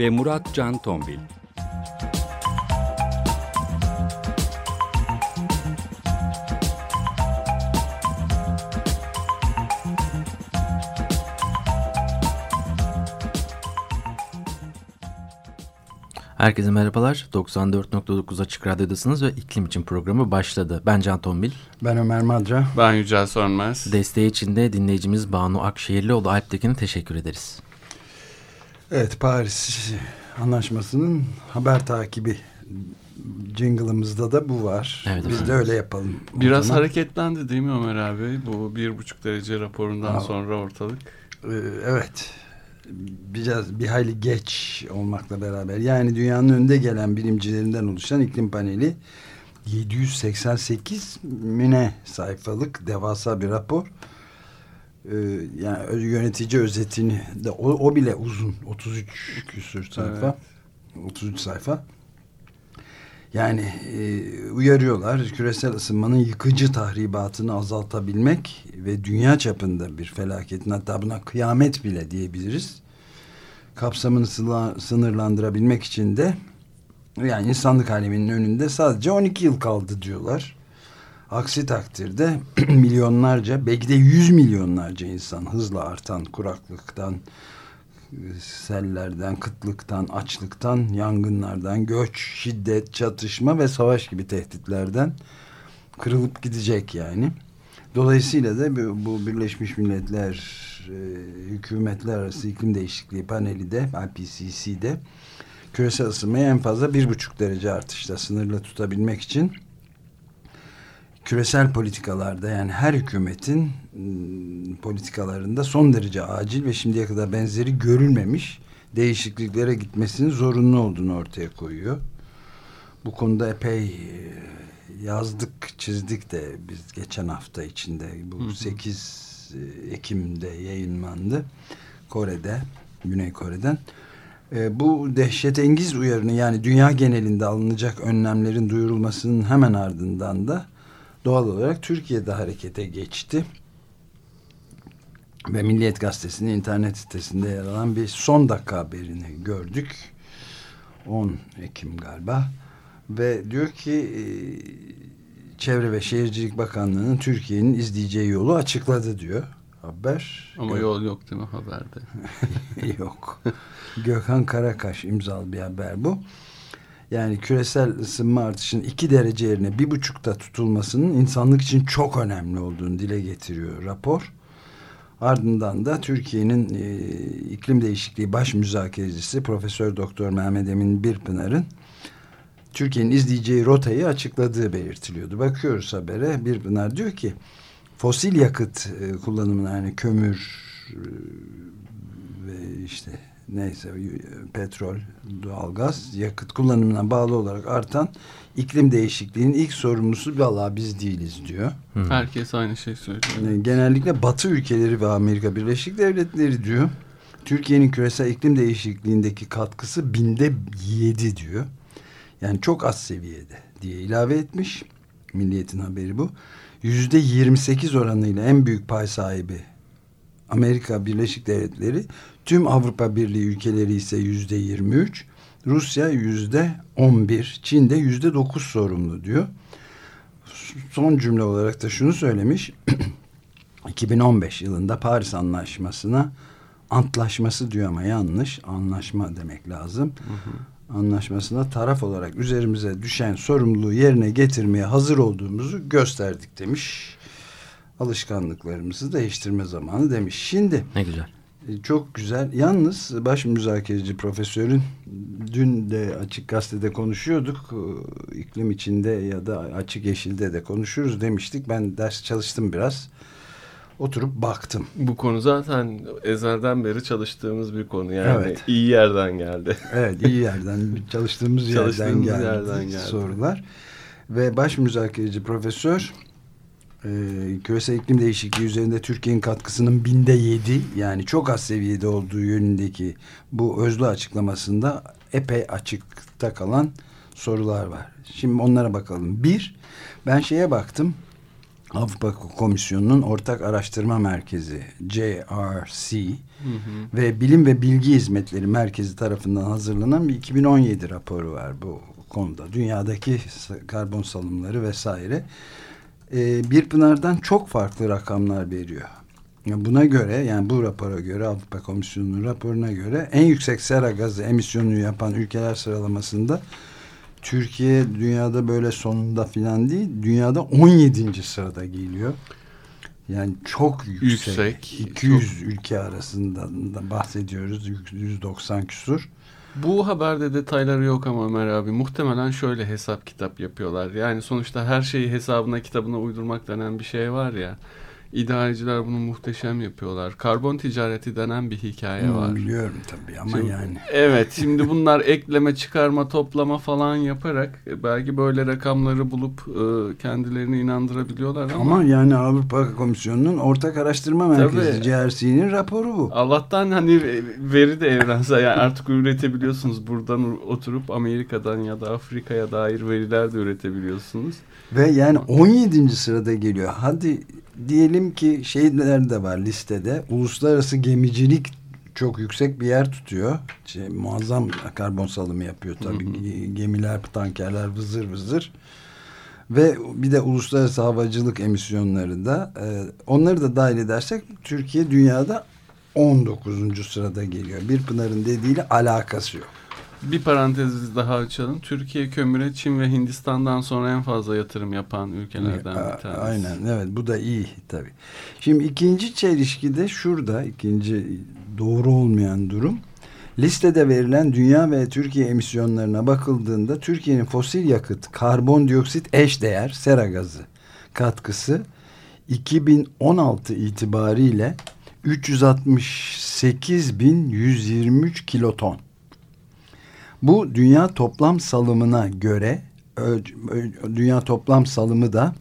ve Murat Can Tombil. Herkese merhabalar. 94.9 Açık Radyo'dasınız ve iklim için programı başladı. Ben Can Tombil. Ben Ömer Madra. Ben Yücel Sönmez. Desteği için de dinleyicimiz Banu Akşehirlioğlu Alptekin'e teşekkür ederiz. Evet Paris Anlaşması'nın haber takibi jingle'ımızda da bu var. Evet, Biz de öyle yapalım. Biraz zaman. hareketlendi değil mi Ömer abi? Bu bir buçuk derece raporundan Aa, sonra ortalık. Ee, evet biraz bir hayli geç olmakla beraber yani dünyanın önde gelen bilimcilerinden oluşan iklim paneli 788 müne sayfalık devasa bir rapor. Ee, yani yönetici özetini de o, o bile uzun 33 küsür sayfa. Evet. 33 sayfa. Yani e, uyarıyorlar küresel ısınmanın yıkıcı tahribatını azaltabilmek ve dünya çapında bir felaketin hatta buna kıyamet bile diyebiliriz. Kapsamını sınırlandırabilmek için de yani insanlık aleminin önünde sadece 12 yıl kaldı diyorlar. Aksi takdirde milyonlarca belki de yüz milyonlarca insan hızla artan kuraklıktan, sellerden, kıtlıktan, açlıktan, yangınlardan, göç, şiddet, çatışma ve savaş gibi tehditlerden kırılıp gidecek yani. Dolayısıyla da bu, Birleşmiş Milletler e, Hükümetler Arası İklim Değişikliği paneli de IPCC'de küresel ısınmayı en fazla bir buçuk derece artışla sınırlı tutabilmek için küresel politikalarda yani her hükümetin ıı, politikalarında son derece acil ve şimdiye kadar benzeri görülmemiş değişikliklere gitmesinin zorunlu olduğunu ortaya koyuyor. Bu konuda epey ıı, yazdık, çizdik de biz geçen hafta içinde bu hı hı. 8 ıı, Ekim'de yayınlandı. Kore'de, Güney Kore'den. E, bu dehşetengiz uyarını yani dünya genelinde alınacak önlemlerin duyurulmasının hemen ardından da doğal olarak Türkiye'de harekete geçti. Ve Milliyet Gazetesi'nin internet sitesinde yer alan bir son dakika haberini gördük. 10 Ekim galiba. Ve diyor ki e, Çevre ve Şehircilik Bakanlığı'nın Türkiye'nin izleyeceği yolu açıkladı diyor haber. Ama yol yok değil mi haberde? yok. Gökhan Karakaş imzalı bir haber bu yani küresel ısınma artışının iki derece yerine bir buçukta tutulmasının insanlık için çok önemli olduğunu dile getiriyor rapor. Ardından da Türkiye'nin e, iklim değişikliği baş müzakerecisi Profesör Doktor Mehmet Emin Birpınar'ın Türkiye'nin izleyeceği rotayı açıkladığı belirtiliyordu. Bakıyoruz habere Birpınar diyor ki fosil yakıt e, kullanımına yani kömür e, ve işte neyse petrol, doğalgaz, yakıt kullanımına bağlı olarak artan iklim değişikliğinin ilk sorumlusu valla biz değiliz diyor. Hı. Herkes aynı şey söylüyor. Genellikle Batı ülkeleri ve Amerika Birleşik Devletleri diyor. Türkiye'nin küresel iklim değişikliğindeki katkısı binde yedi diyor. Yani çok az seviyede diye ilave etmiş. Milliyetin haberi bu. Yüzde yirmi sekiz oranıyla en büyük pay sahibi Amerika Birleşik Devletleri Tüm Avrupa Birliği ülkeleri ise yüzde 23, Rusya yüzde 11, Çin de yüzde 9 sorumlu diyor. Son cümle olarak da şunu söylemiş. 2015 yılında Paris Anlaşması'na antlaşması diyor ama yanlış. Anlaşma demek lazım. Hı hı. Anlaşmasına taraf olarak üzerimize düşen sorumluluğu yerine getirmeye hazır olduğumuzu gösterdik demiş. Alışkanlıklarımızı değiştirme zamanı demiş. Şimdi ne güzel. E, çok güzel. Yalnız baş müzakereci profesörün dün de açık gazetede konuşuyorduk. E, iklim içinde ya da açık yeşilde de konuşuruz demiştik. Ben ders çalıştım biraz. oturup baktım. Bu konu zaten ezelden beri çalıştığımız bir konu. Yani Evet. iyi yerden geldi. Evet iyi yerden çalıştığımız, yerden, Çalıştığımız geldi yerden geldi. sorular. Ve baş müzakereci profesör e, küresel iklim değişikliği üzerinde Türkiye'nin katkısının binde yedi yani çok az seviyede olduğu yönündeki bu özlü açıklamasında epey açıkta kalan sorular var. Şimdi onlara bakalım. Bir, ben şeye baktım. Avrupa Komisyonu'nun Ortak Araştırma Merkezi JRC ve Bilim ve Bilgi Hizmetleri Merkezi tarafından hazırlanan bir 2017 raporu var bu konuda. Dünyadaki karbon salımları vesaire. Ee, bir pınardan çok farklı rakamlar veriyor. Buna göre yani bu rapora göre Avrupa Komisyonu'nun raporuna göre en yüksek sera gazı emisyonunu yapan ülkeler sıralamasında Türkiye dünyada böyle sonunda filan değil dünyada 17. sırada geliyor. Yani çok yüksek. Yüksek, 200 ülke arasında da bahsediyoruz. 190 küsur. Bu haberde detayları yok ama Ömer abi muhtemelen şöyle hesap kitap yapıyorlar. Yani sonuçta her şeyi hesabına kitabına uydurmak denen bir şey var ya. İdareciler bunu muhteşem yapıyorlar. Karbon ticareti denen bir hikaye Hı, var. Biliyorum tabii ama Şimdi- yani. Evet şimdi bunlar ekleme çıkarma toplama falan yaparak e, belki böyle rakamları bulup e, kendilerini inandırabiliyorlar ama, Ama yani Avrupa Komisyonu'nun Ortak Araştırma Merkezi. JRC'nin raporu bu. Allah'tan hani veri de evrensel yani artık üretebiliyorsunuz buradan oturup Amerika'dan ya da Afrika'ya dair veriler de üretebiliyorsunuz. Ve yani 17. sırada geliyor. Hadi diyelim ki şeyler de var listede. Uluslararası gemicilik çok yüksek bir yer tutuyor. Şey, muazzam karbon salımı yapıyor tabii. Ge- Gemiler, tankerler vızır vızır. Ve bir de uluslararası havacılık emisyonları da e, onları da dahil edersek Türkiye dünyada 19. sırada geliyor. Bir Pınar'ın dediğiyle alakası yok. Bir parantez daha açalım. Türkiye kömüre Çin ve Hindistan'dan sonra en fazla yatırım yapan ülkelerden bir tanesi. Aynen evet bu da iyi tabii. Şimdi ikinci çelişki de şurada ikinci doğru olmayan durum. Listede verilen dünya ve Türkiye emisyonlarına bakıldığında Türkiye'nin fosil yakıt, karbondioksit eşdeğer sera gazı katkısı 2016 itibariyle 368.123 kiloton. Bu dünya toplam salımına göre dünya toplam salımı da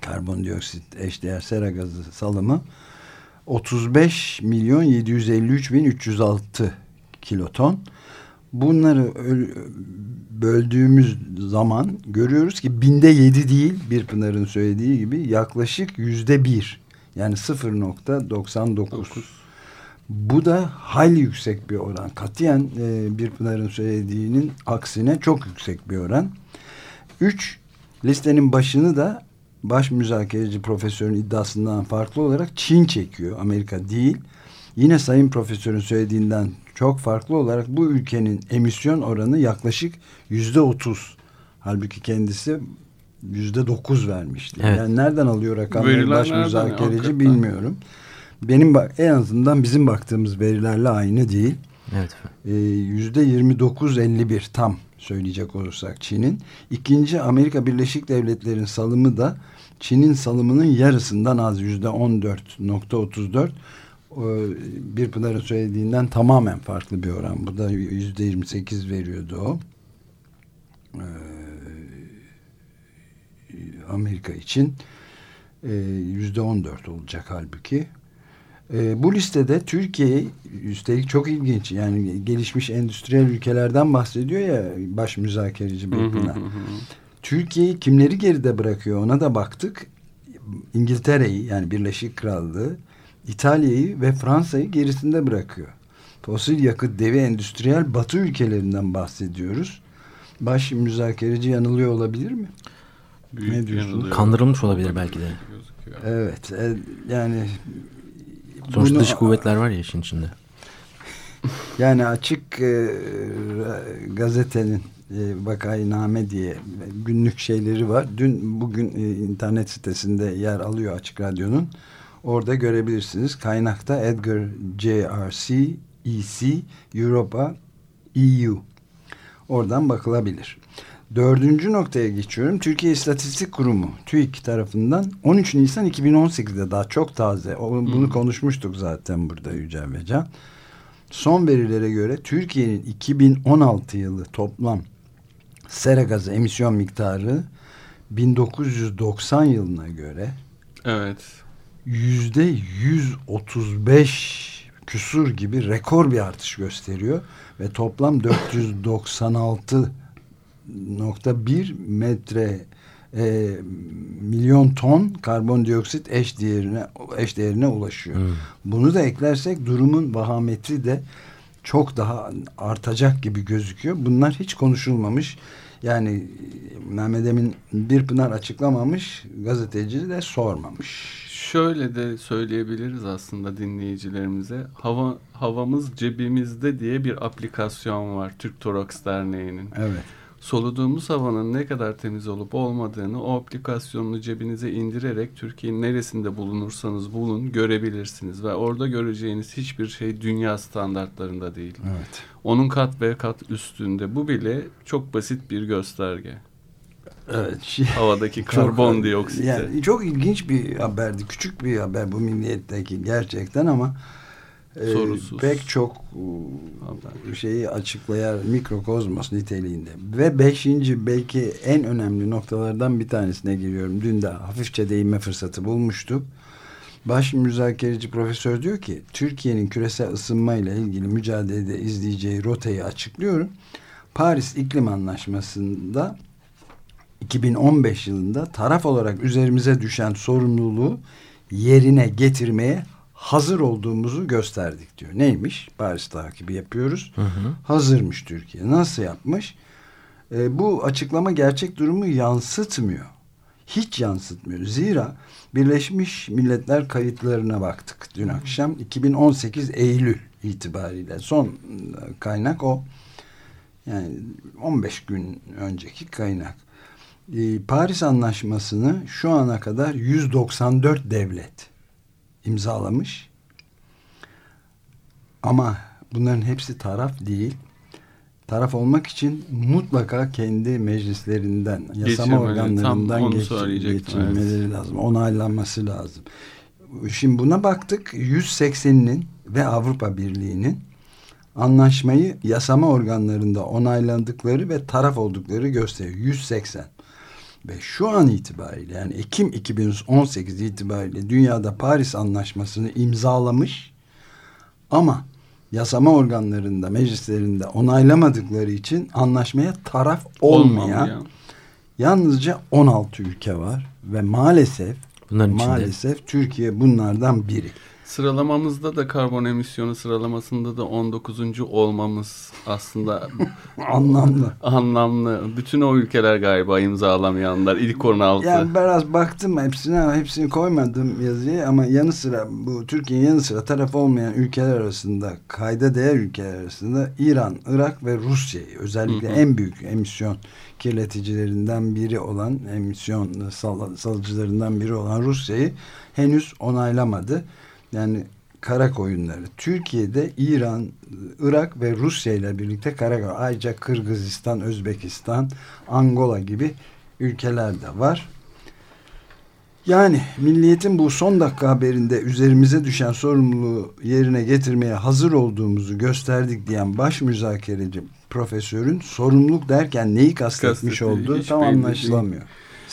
karbondioksit eşdeğer sera gazı salımı 35 milyon 753 bin 306 kiloton. Bunları böldüğümüz zaman görüyoruz ki binde yedi değil bir Pınar'ın söylediği gibi yaklaşık yüzde bir. Yani 0.99 bu da hayli yüksek bir oran. Katiyen e, bir Pınar'ın söylediğinin aksine çok yüksek bir oran. Üç, listenin başını da baş müzakereci profesörün iddiasından farklı olarak Çin çekiyor. Amerika değil. Yine sayın profesörün söylediğinden çok farklı olarak bu ülkenin emisyon oranı yaklaşık yüzde otuz. Halbuki kendisi yüzde dokuz vermişti. Evet. Yani nereden alıyor rakamları baş müzakereci Hakikaten. bilmiyorum. Benim bak en azından bizim baktığımız verilerle aynı değil. Evet. Ee, Yüzde 29-51 tam söyleyecek olursak Çin'in. İkinci Amerika Birleşik Devletleri'nin salımı da Çin'in salımının yarısından az yüzde 14.34 Ee, bir Pınar'ın söylediğinden tamamen farklı bir oran. Bu da yüzde 28 veriyordu o. Ee, Amerika için Ee, yüzde 14 olacak halbuki. E, bu listede Türkiye üstelik çok ilginç yani gelişmiş endüstriyel ülkelerden bahsediyor ya baş müzakereci bir Pınar. Türkiye'yi kimleri geride bırakıyor ona da baktık. İngiltere'yi yani Birleşik Krallığı, İtalya'yı ve Fransa'yı gerisinde bırakıyor. Fosil yakıt devi endüstriyel batı ülkelerinden bahsediyoruz. Baş müzakereci yanılıyor olabilir mi? Büyük Ne diyorsun? yanılıyor. Kandırılmış olabilir belki de. Evet e, yani Sonuçta bunu- dış kuvvetler var ya işin içinde. Yani açık e, gazetenin e, Vakainame diye günlük şeyleri var. Dün bugün e, internet sitesinde yer alıyor Açık Radyo'nun. Orada görebilirsiniz. Kaynakta Edgar JRC EC Europa EU. Oradan bakılabilir. Dördüncü noktaya geçiyorum. Türkiye İstatistik Kurumu TÜİK tarafından 13 Nisan 2018'de daha çok taze. Bunu Hmm. konuşmuştuk zaten burada Yücel ve Can. Son verilere göre Türkiye'nin 2016 yılı toplam sera gazı emisyon miktarı 1990 yılına göre Evet. yüzde 135 küsur gibi rekor bir artış gösteriyor ve toplam 496.1 metre e, milyon ton karbondioksit eş değerine eş değerine ulaşıyor. Bunu da eklersek durumun vahameti de çok daha artacak gibi gözüküyor. Bunlar hiç konuşulmamış. Yani Mehmet Emin bir pınar açıklamamış, gazeteci de sormamış. Şöyle de söyleyebiliriz aslında dinleyicilerimize. Hava havamız cebimizde diye bir aplikasyon var Türk Toraks Derneği'nin. Evet. Soluduğumuz havanın ne kadar temiz olup olmadığını o aplikasyonunu cebinize indirerek Türkiye'nin neresinde bulunursanız bulun görebilirsiniz ve orada göreceğiniz hiçbir şey dünya standartlarında değil. Evet. Onun kat ve kat üstünde. Bu bile çok basit bir gösterge. Evet. Şey, Havadaki karbondioksit. Yani çok ilginç bir haberdi. Küçük bir haber bu milliyetteki gerçekten ama Sorusuz. pek çok e, şeyi açıklayan mikrokozmos niteliğinde. Ve beşinci belki en önemli noktalardan bir tanesine giriyorum. Dün de hafifçe değinme fırsatı bulmuştuk. Baş müzakereci profesör diyor ki Türkiye'nin küresel ısınma ile ilgili mücadelede izleyeceği rotayı açıklıyorum. Paris İklim Anlaşması'nda 2015 yılında taraf olarak üzerimize düşen sorumluluğu yerine getirmeye hazır olduğumuzu gösterdik diyor. Neymiş? Paris takibi yapıyoruz. Hazırmış Türkiye. Nasıl yapmış? E, bu açıklama gerçek durumu yansıtmıyor. Hiç yansıtmıyor. Zira Birleşmiş Milletler kayıtlarına baktık dün akşam. 2018 Eylül itibariyle son e, kaynak o. Yani 15 gün önceki kaynak. Ee, Paris Anlaşması'nı şu ana kadar 194 devlet imzalamış. Ama bunların hepsi taraf değil. Taraf olmak için mutlaka kendi meclislerinden, yasama Geçirmeleri, organlarından geç- geçirmeleri lazım. Onaylanması lazım. Şimdi buna baktık. 180'inin ve Avrupa Birliği'nin anlaşmayı yasama organlarında onaylandıkları ve taraf oldukları gösteriyor. 180. Ve şu an itibariyle yani Ekim 2018 itibariyle dünyada Paris Anlaşması'nı imzalamış ama yasama organlarında, meclislerinde onaylamadıkları için anlaşmaya taraf olmayan Olmamayan. yalnızca 16 ülke var ve maalesef Bunların içinde. maalesef Türkiye bunlardan biri. Sıralamamızda da karbon emisyonu sıralamasında da 19. olmamız aslında Anlamlı. anlamlı. Bütün o ülkeler galiba imzalamayanlar. ilk 16. Yani biraz baktım hepsine ama hepsini koymadım yazıya ama yanı sıra bu Türkiye'nin yanı sıra taraf olmayan ülkeler arasında kayda değer ülkeler arasında İran, Irak ve Rusya'yı özellikle Hı hı. en büyük emisyon kirleticilerinden biri olan emisyon sal salıcılarından biri olan Rusya'yı henüz onaylamadı. Yani kara koyunları. Türkiye'de İran, Irak ve Rusya ile birlikte kara koyun. Ayrıca Kırgızistan, Özbekistan, Angola gibi ülkeler de var. Yani milliyetin bu son dakika haberinde üzerimize düşen sorumluluğu yerine getirmeye hazır olduğumuzu gösterdik diyen baş müzakereci profesörün sorumluluk derken neyi kastetmiş Kastettiği olduğu tam belli değil.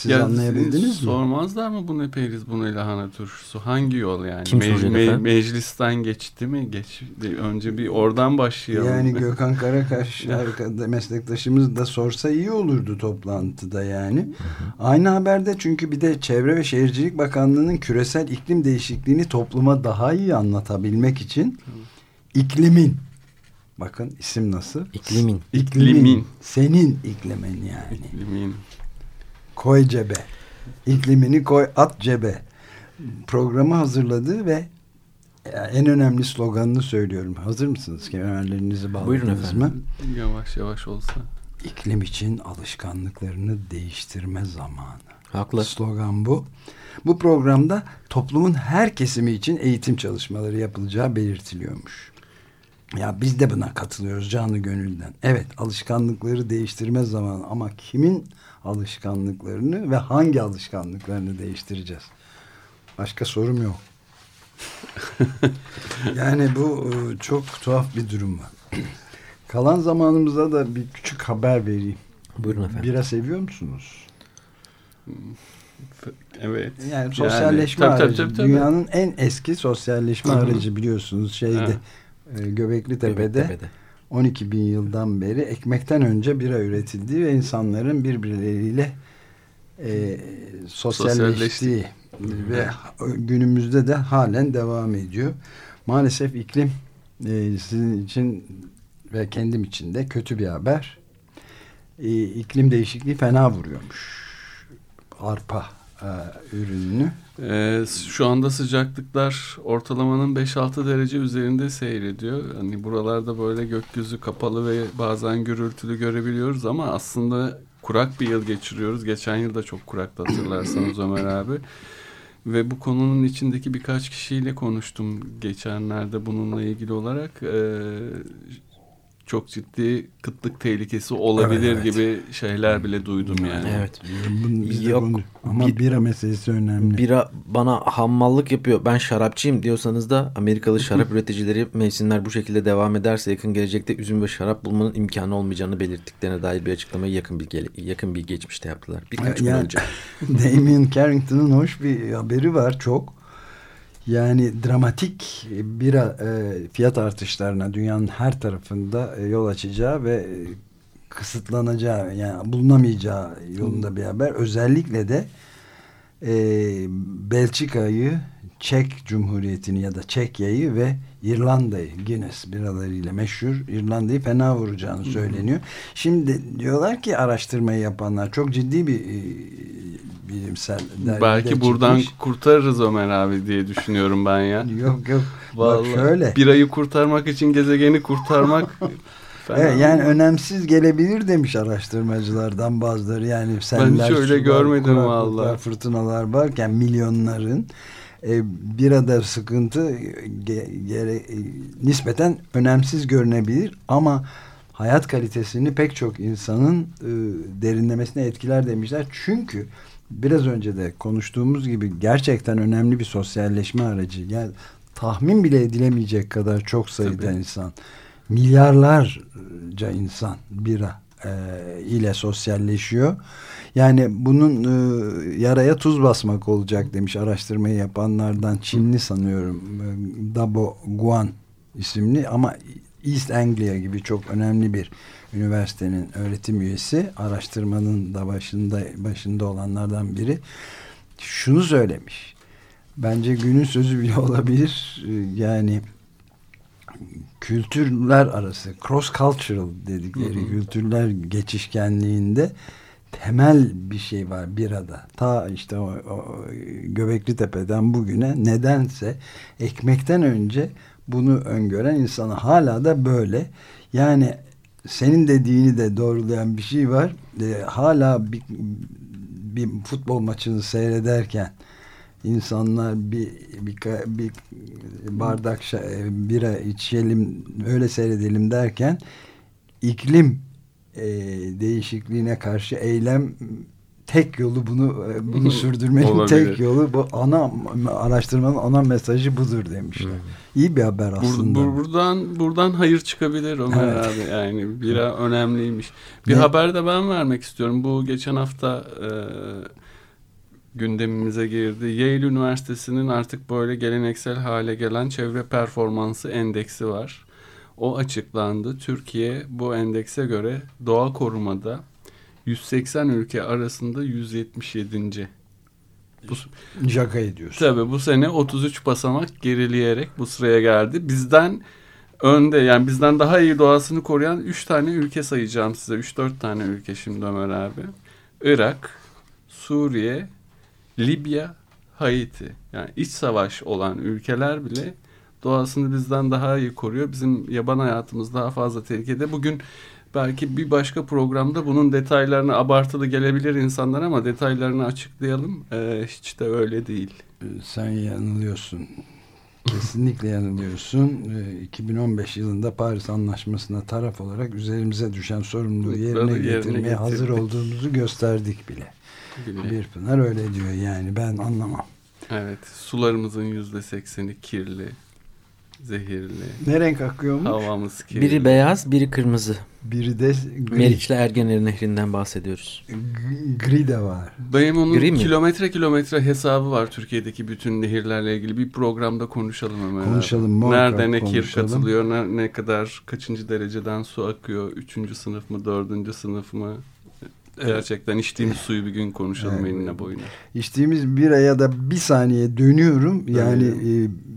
Siz Ya, anlayabildiniz mi? Sormazlar mı bu ne periz bu ne lahana turşusu? Hangi yol yani? Kim soracak efendim? meclisten geçti mi? Geçti. Önce bir oradan başlayalım. Yani Gökhan Karakaş arkada meslektaşımız da sorsa iyi olurdu toplantıda yani. Aynı haberde çünkü bir de Çevre ve Şehircilik Bakanlığı'nın küresel iklim değişikliğini topluma daha iyi anlatabilmek için iklimin bakın isim nasıl? İklimin. İklimin. Senin iklimin yani. İklimin. Koy cebe. İklimini koy at cebe. Programı hazırladı ve en önemli sloganını söylüyorum. Hazır mısınız? Kemerlerinizi Buyurun bağladınız mı? Yavaş yavaş olsa. İklim için alışkanlıklarını değiştirme zamanı. Haklı. Slogan bu. Bu programda toplumun her kesimi için eğitim çalışmaları yapılacağı belirtiliyormuş. Ya biz de buna katılıyoruz canı gönülden. Evet alışkanlıkları değiştirme zamanı ama kimin alışkanlıklarını ve hangi alışkanlıklarını değiştireceğiz? Başka sorum yok. yani bu e, çok tuhaf bir durum var. Kalan zamanımızda da bir küçük haber vereyim. Buyurun efendim. Bira seviyor musunuz? Evet. Yani sosyalleşme tabii, tabii, aracı. tabii, tabii. Dünyanın en eski sosyalleşme Hı hı. aracı biliyorsunuz şeyde. E, Göbekli Tepe'de. Göbektepe'de. 12 bin yıldan beri ekmekten önce bira üretildiği ve insanların birbirleriyle e, sosyalleştiği ve günümüzde de halen devam ediyor. Maalesef iklim e, sizin için ve kendim için de kötü bir haber. E, iklim değişikliği fena vuruyormuş. Arpa ürününü. Ee, şu anda sıcaklıklar ortalamanın 5-6 derece üzerinde seyrediyor. Hani buralarda böyle gökyüzü kapalı ve bazen gürültülü görebiliyoruz ama aslında kurak bir yıl geçiriyoruz. Geçen yıl da çok kuraktı hatırlarsanız Ömer abi. Ve bu konunun içindeki birkaç kişiyle konuştum geçenlerde bununla ilgili olarak. Ee, çok ciddi kıtlık tehlikesi olabilir Evet, evet. gibi şeyler bile duydum yani. Evet. Biz Yok, Ama bir- bira meselesi önemli. Bira bana hammallık yapıyor. Ben şarapçıyım diyorsanız da Amerikalı şarap üreticileri mevsimler bu şekilde devam ederse yakın gelecekte üzüm ve şarap bulmanın imkanı olmayacağını belirttiklerine dair bir açıklamayı yakın bir yakın bir geçmişte yaptılar. Birkaç gün Yani- önce. Damien Carrington'ın hoş bir haberi var çok. Yani dramatik bira e, fiyat artışlarına dünyanın her tarafında e, yol açacağı ve e, kısıtlanacağı yani bulunamayacağı yolunda bir haber. Özellikle de e, Belçika'yı, Çek Cumhuriyeti'ni ya da Çekya'yı ve İrlanda'yı Guinness biralarıyla meşhur İrlanda'yı fena vuracağını söyleniyor. Şimdi diyorlar ki araştırmayı yapanlar çok ciddi bir e, bilimsel Belki buradan çıkmış. kurtarırız Ömer abi diye düşünüyorum ben ya. Yok yok. Vallahi Bak şöyle. birayı kurtarmak için gezegeni kurtarmak. Evet, yani önemsiz gelebilir demiş araştırmacılardan bazıları. Yani seller, hiç öyle sular, görmedim vallahi. Fırtınalar varken milyonların e, birada sıkıntı ge, gere, e, nispeten önemsiz görünebilir ama hayat kalitesini pek çok insanın e, derinlemesine etkiler demişler. Çünkü biraz önce de konuştuğumuz gibi gerçekten önemli bir sosyalleşme aracı. Yani tahmin bile edilemeyecek kadar çok sayıda Tabii. insan, milyarlarca insan bira e, ile sosyalleşiyor. Yani bunun e, yaraya tuz basmak olacak demiş araştırmayı yapanlardan Çinli sanıyorum e, Dabo Guan isimli ama East Anglia gibi çok önemli bir üniversitenin öğretim üyesi araştırmanın da başında başında olanlardan biri şunu söylemiş. Bence günün sözü bile olabilir. Yani kültürler arası cross cultural dedikleri Hı hı. kültürler geçişkenliğinde temel bir şey var birada. Ta işte o, o Göbekli Tepe'den bugüne nedense ekmekten önce bunu öngören insana hala da böyle. Yani senin dediğini de doğrulayan bir şey var. E, hala bir, bir futbol maçını seyrederken insanlar bir bir, bir bardak şa- bira içelim öyle seyredelim derken iklim e, değişikliğine karşı eylem tek yolu bunu e, bunu sürdürmenin Olabilir. tek yolu bu ana araştırmanın ana mesajı budur demişler. İyi bir haber Bur- aslında. bur- buradan buradan hayır çıkabilir Ömer Evet. abi. Yani bira önemliymiş. Bir Ne? haber de ben vermek istiyorum. Bu geçen hafta e, gündemimize girdi. Yale Üniversitesi'nin artık böyle geleneksel hale gelen çevre performansı endeksi var. O açıklandı. Türkiye bu endekse göre doğa korumada 180 ülke arasında 177. Bu, Şaka ediyorsun. Tabii bu sene 33 basamak gerileyerek bu sıraya geldi. Bizden önde yani bizden daha iyi doğasını koruyan 3 tane ülke sayacağım size. 3-4 tane ülke şimdi Ömer abi. Irak, Suriye, Libya, Haiti. Yani iç savaş olan ülkeler bile doğasını bizden daha iyi koruyor. Bizim yaban hayatımız daha fazla tehlikede. Bugün belki bir başka programda bunun detaylarını abartılı gelebilir insanlar ama detaylarını açıklayalım. Ee, hiç de öyle değil. Sen yanılıyorsun. Kesinlikle yanılıyorsun. 2015 yılında Paris Anlaşması'na taraf olarak üzerimize düşen sorumluluğu yerine, yerine getirmeye getirdik. hazır olduğumuzu gösterdik bile. Bile. Bir Pınar öyle diyor yani ben anlamam. Evet. Sularımızın yüzde sekseni kirli. Zehirli. Ne renk akıyormuş? Havamız kirli. Biri beyaz, biri kırmızı. Biri de gri, Meriç'le Ergener Nehri'nden bahsediyoruz. Gri de var. Benim onun Gri mi? kilometre kilometre hesabı var Türkiye'deki bütün nehirlerle ilgili. Bir programda konuşalım abi. Konuşalım, muhakkak Nerede ne kir katılıyor, ne, ne kadar, kaçıncı dereceden su akıyor, üçüncü sınıf mı, dördüncü sınıf mı? Gerçekten içtiğimiz suyu bir gün konuşalım Evet. enine boyuna. İçtiğimiz bir aya da bir saniye dönüyorum. Yani e,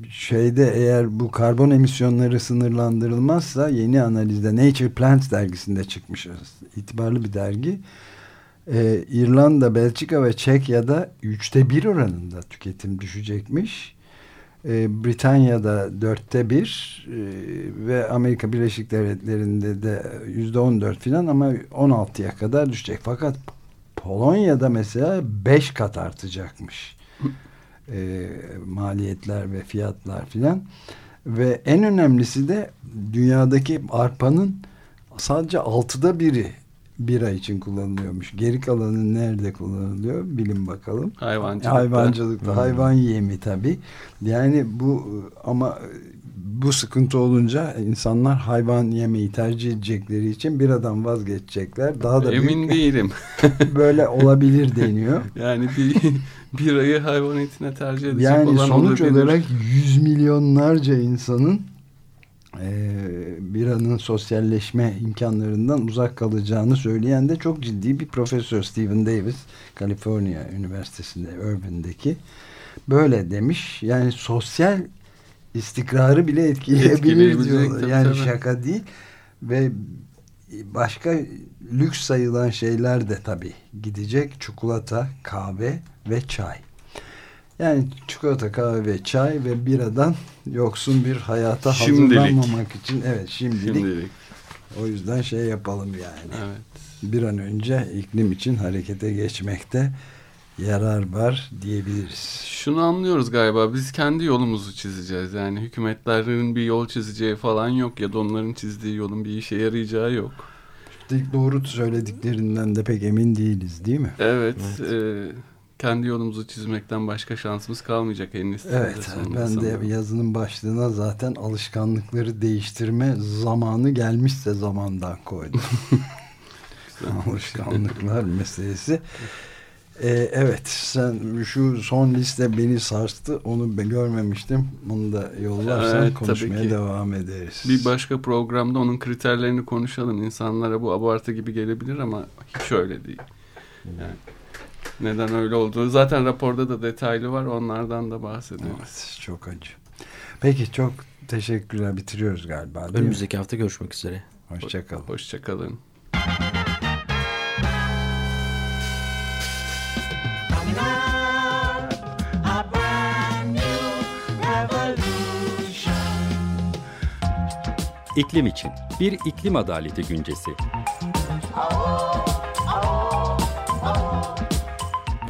şeyde eğer bu karbon emisyonları sınırlandırılmazsa yeni analizde Nature Plants dergisinde çıkmış itibarlı bir dergi. E, İrlanda, Belçika ve Çekya'da üçte bir oranında tüketim düşecekmiş. E, Britanya'da dörtte bir e, ve Amerika Birleşik Devletleri'nde de yüzde on dört filan ama 16'ya kadar düşecek. Fakat Polonya'da mesela 5 kat artacakmış. E, maliyetler ve fiyatlar filan. Ve en önemlisi de dünyadaki arpanın sadece altıda biri bira için kullanılıyormuş. Geri kalanı nerede kullanılıyor? Bilin bakalım. Hayvancılıkta. Hayvancılıkta. Hayvan yemi tabii. Yani bu ama bu sıkıntı olunca insanlar hayvan yemeyi tercih edecekleri için biradan vazgeçecekler. Daha da Emin değilim. büyük böyle olabilir deniyor. Yani bir birayı hayvan etine tercih edecek Yani olan sonuç olabilir. olarak yüz milyonlarca insanın biranın sosyalleşme imkanlarından uzak kalacağını söyleyen de çok ciddi bir profesör Stephen Davis Kaliforniya Üniversitesi'nde Irvine'deki böyle demiş. Yani sosyal istikrarı bile etkileyebilir diyorlar. Yani tabii. şaka değil ve başka lüks sayılan şeyler de tabii gidecek. Çikolata, kahve ve çay. Yani çikolata, kahve ve çay ve biradan yoksun bir hayata Şimdilik. hazırlanmamak için evet şimdilik, Şimdilik. o yüzden şey yapalım yani. Evet. Bir an önce iklim için harekete geçmekte yarar var diyebiliriz. Şunu anlıyoruz galiba biz kendi yolumuzu çizeceğiz. Yani hükümetlerin bir yol çizeceği falan yok ya da onların çizdiği yolun bir işe yarayacağı yok. Doğru söylediklerinden de pek emin değiliz değil mi? Evet, e, kendi yolumuzu çizmekten başka şansımız kalmayacak en listede Evet ben de sanırım. yazının başlığına zaten alışkanlıkları değiştirme zamanı gelmişse zamandan koydum. Alışkanlıklar meselesi. Ee, evet sen şu son liste beni sarstı onu ben görmemiştim. Onu da yollarsan Evet, tabii konuşmaya ki. devam ederiz. Bir başka programda onun kriterlerini konuşalım. İnsanlara bu abartı gibi gelebilir ama hiç öyle değil. Yani neden öyle olduğu zaten raporda da detaylı var. Onlardan da bahsediyoruz. Evet, çok acı. Peki çok teşekkürler. Bitiriyoruz galiba mi? Önümüzdeki hafta görüşmek üzere. Hoşçakalın. Hoşçakalın. İklim için bir iklim adaleti güncesi.